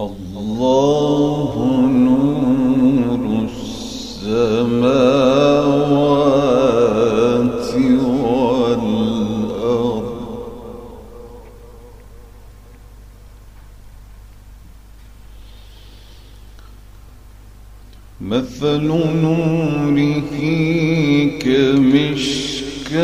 الله نور السماوات والأرض. مثل نوره كمشكاة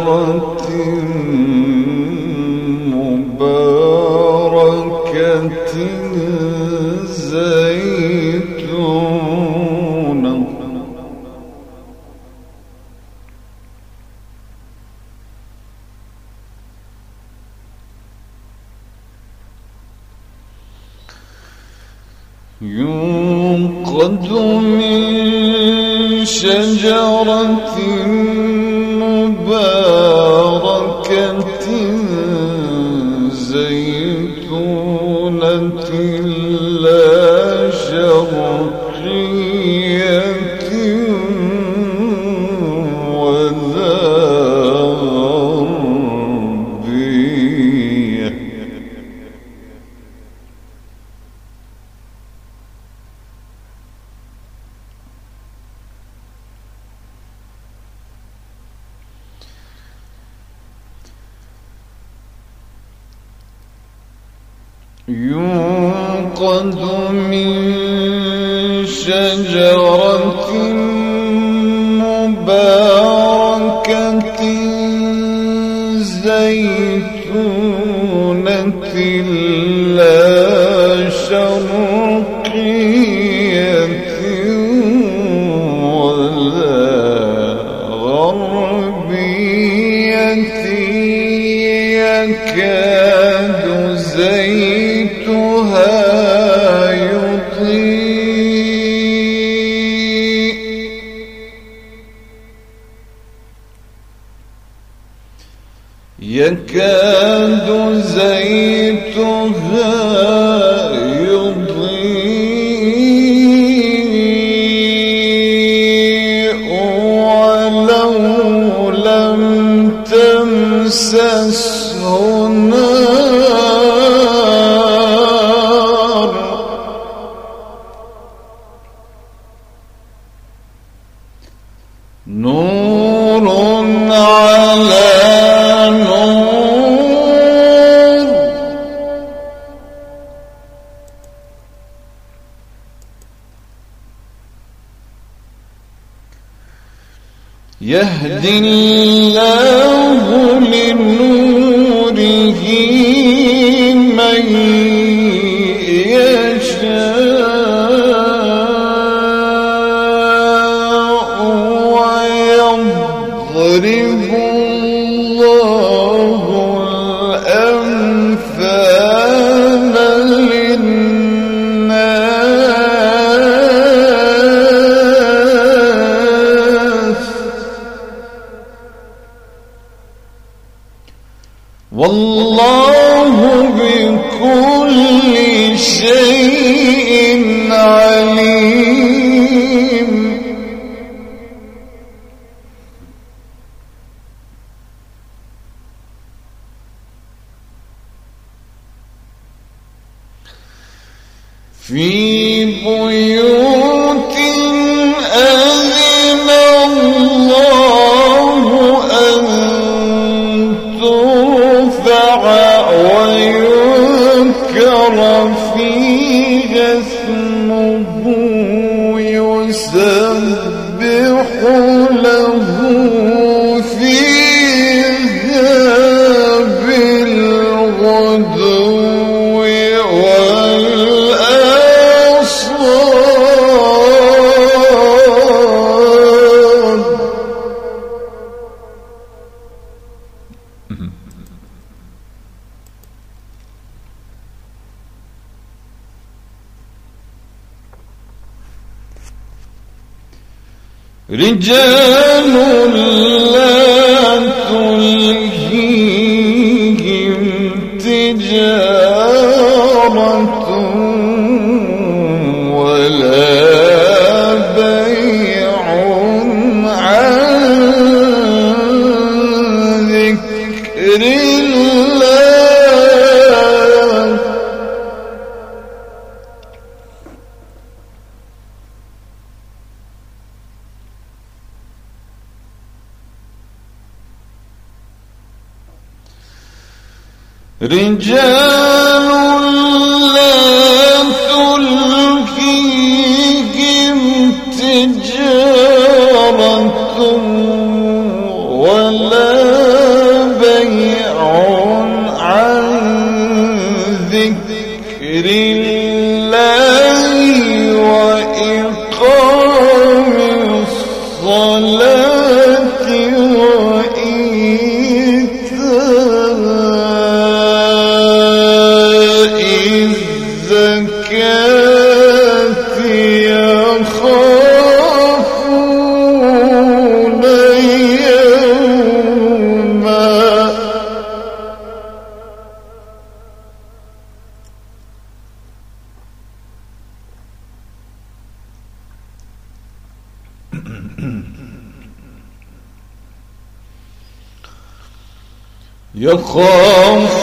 شجرة يوقد من شجرة يكاد زيتها يهدي الله لنوره من يشاء. رجال لا تلهيهم تجارة يخاف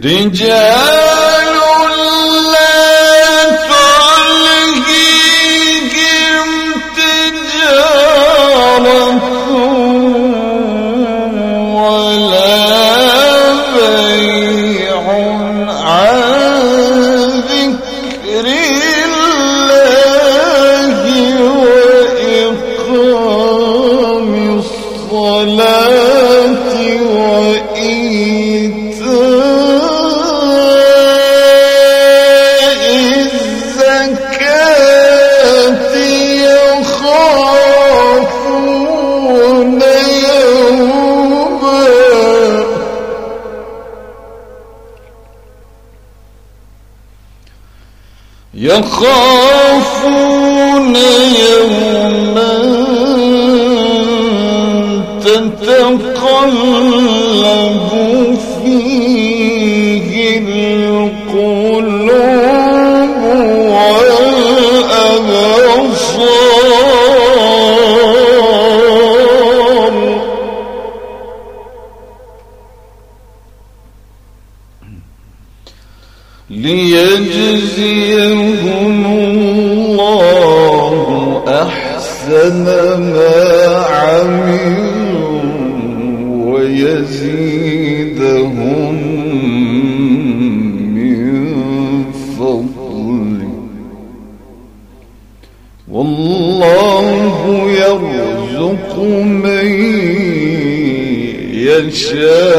Rinjal يخافون يوما تتقلب ما عملوا ويزيدهم من والله يرزق من يشاء.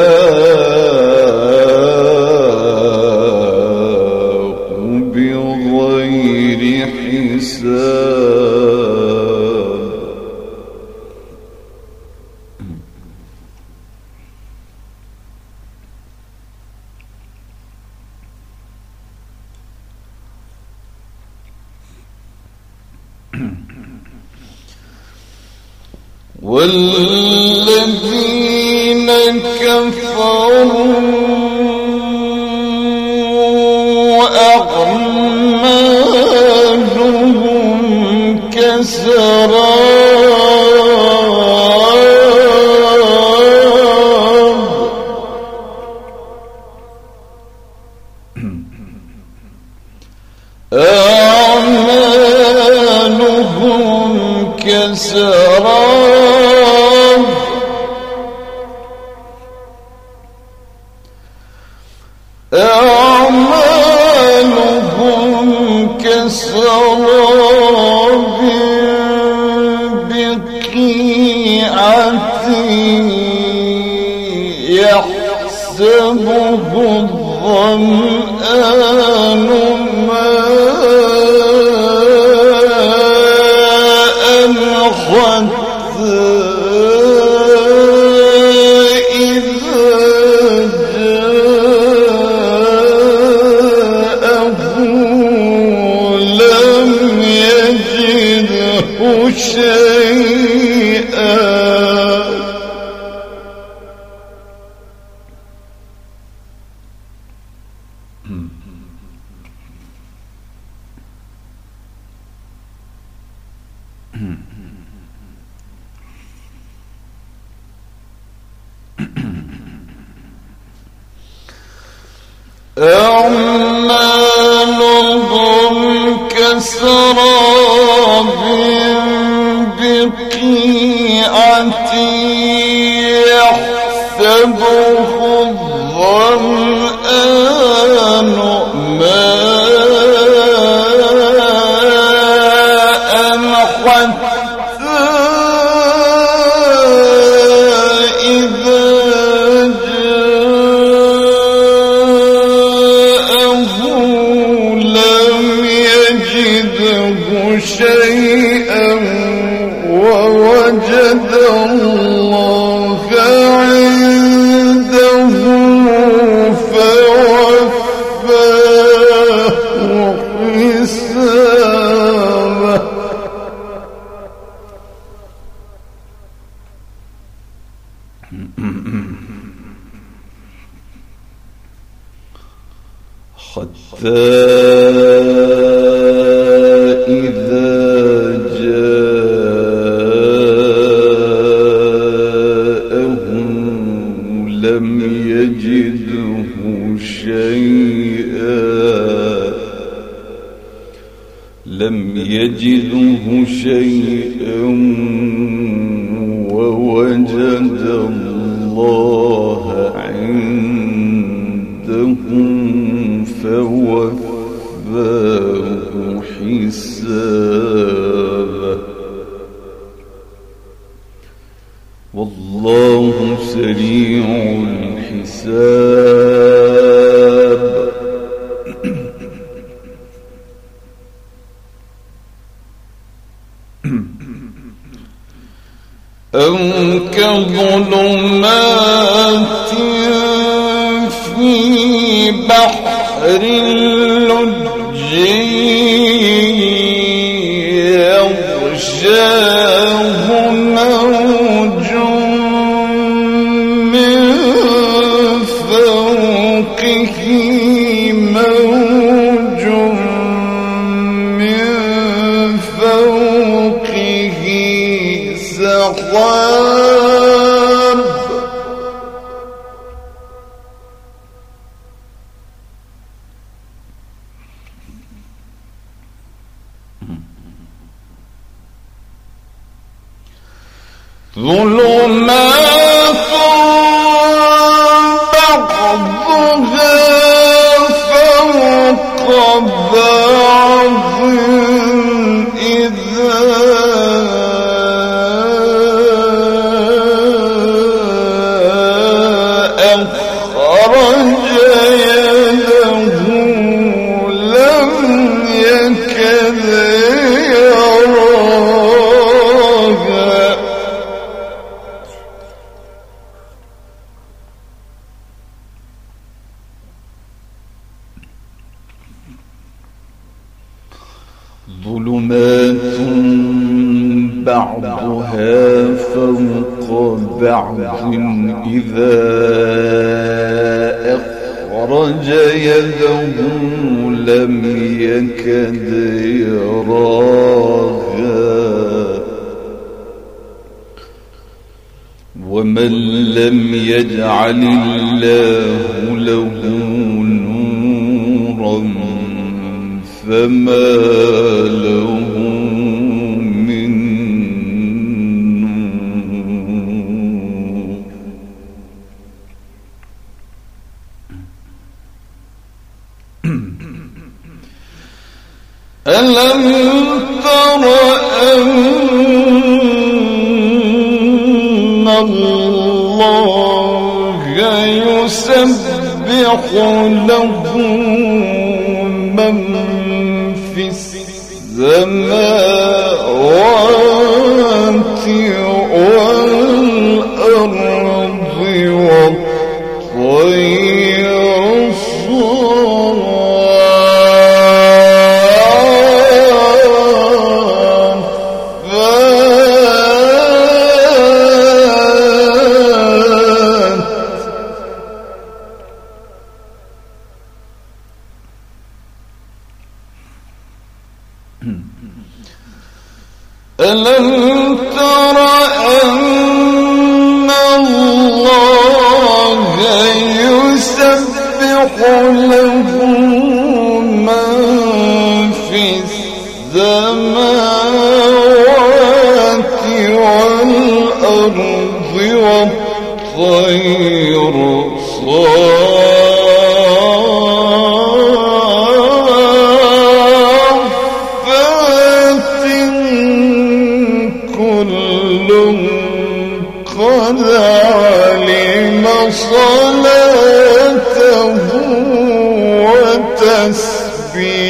ماء يجده شيئا بحر اللج يغشاه يجعل الله له نورا فما صلاته وتسبيحه.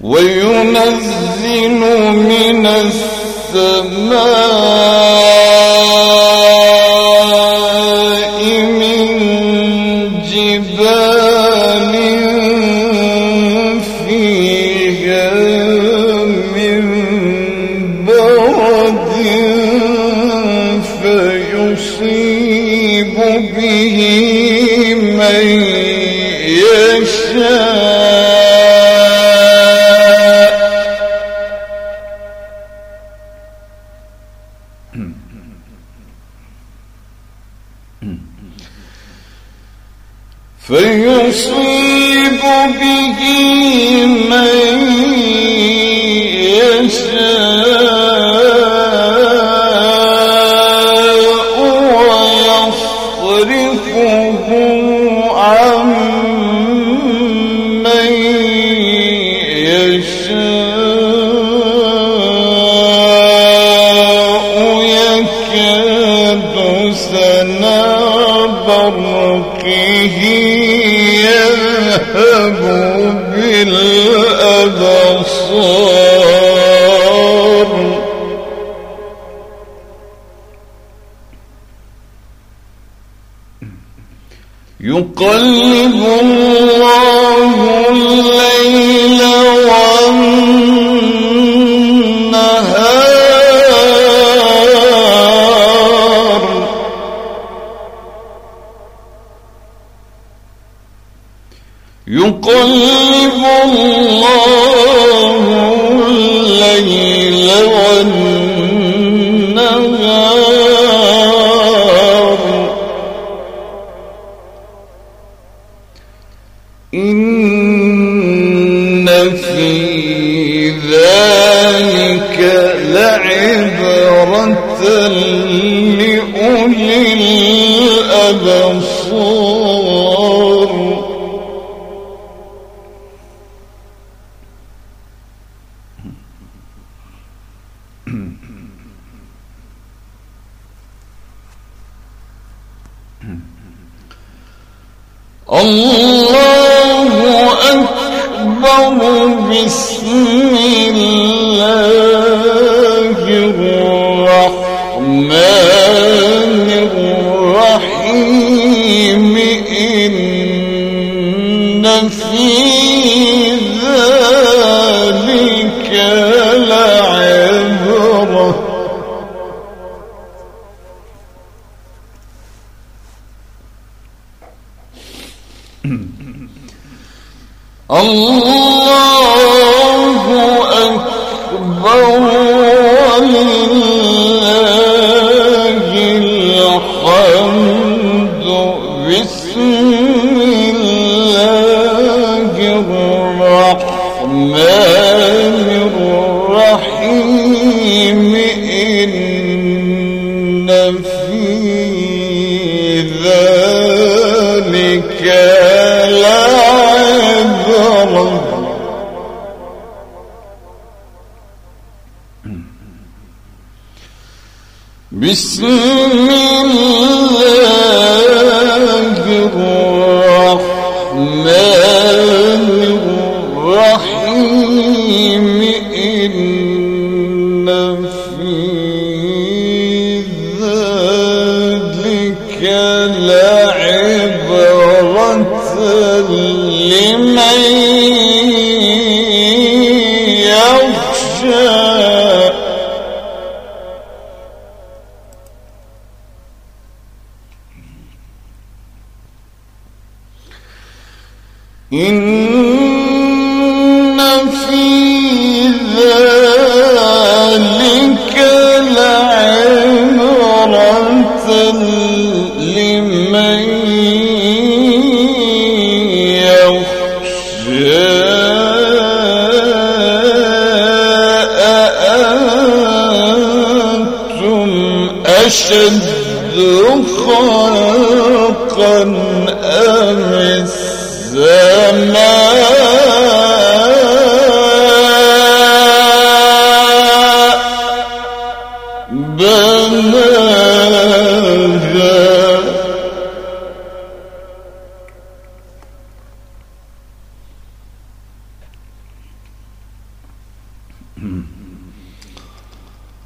وينزل من السماء فيصيب به من يقلب الله الليل والنهار. يقلب الله الله أكبر بسم الله. الرحمن الرحيم إن في ذلك لعبرة. بسم الله إن في ذلك لعبرة لمن يخشى أأنتم أشد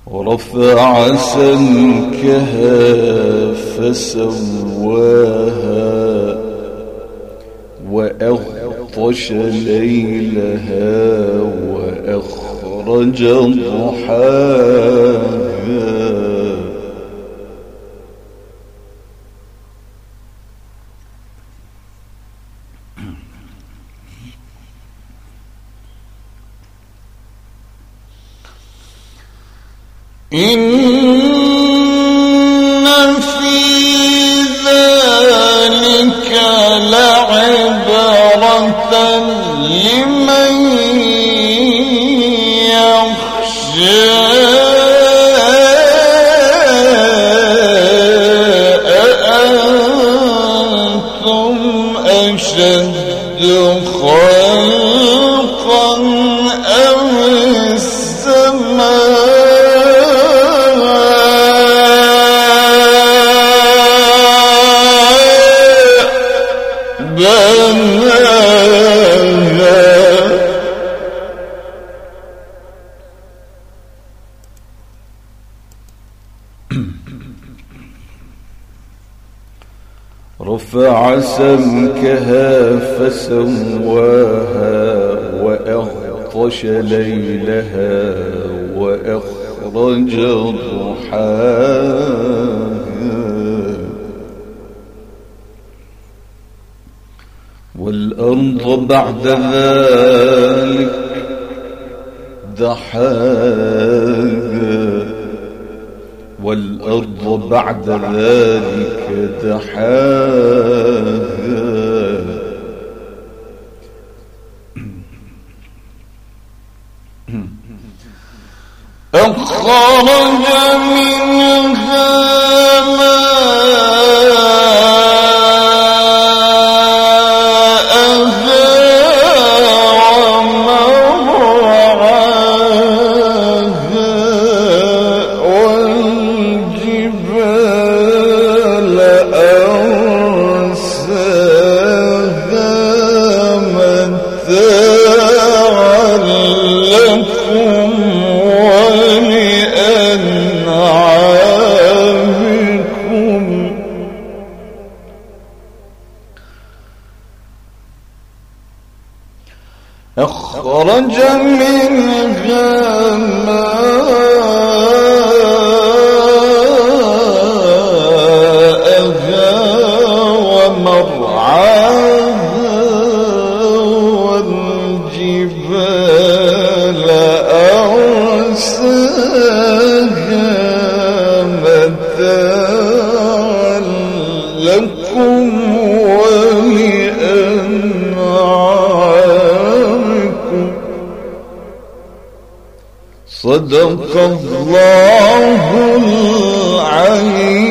ورفع سمكها فسواها وأغطش ليلها وأخرج ضحاها. إن في ذلك لعبرة لمن يخشى أشد خلقا سمكها فسواها وأغطش ليلها وأخرج ضحاها. والأرض بعد ذلك دحاها. والأرض بعد ذلك دحاها أخرج أخرج منها ماءها صدق الله العليم.